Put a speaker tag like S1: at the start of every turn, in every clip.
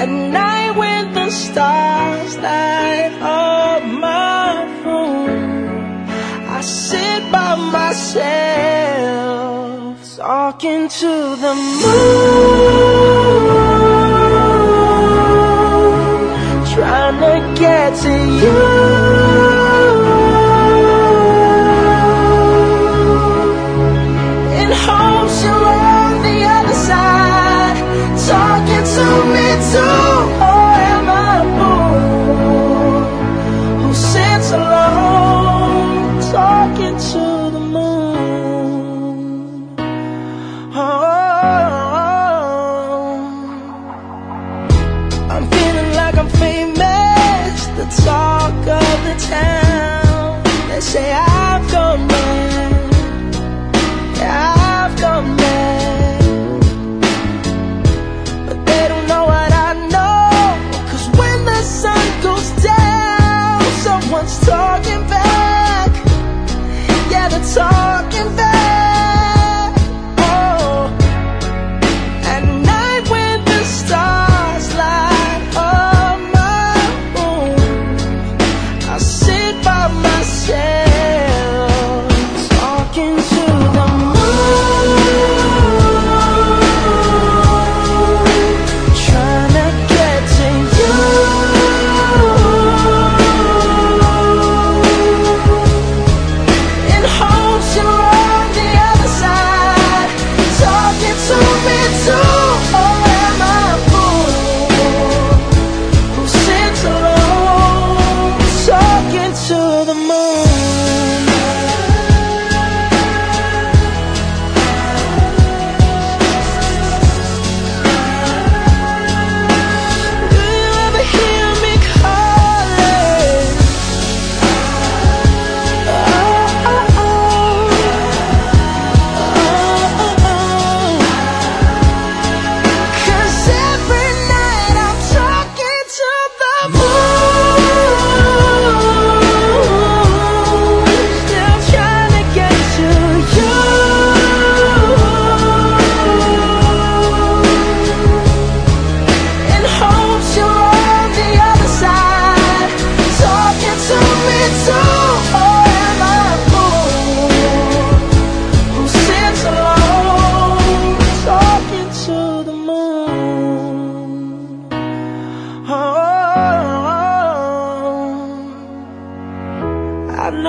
S1: At night when the stars light up my room, I sit by myself talking to the moon. town. They say I.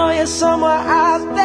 S1: know you're somewhere out there.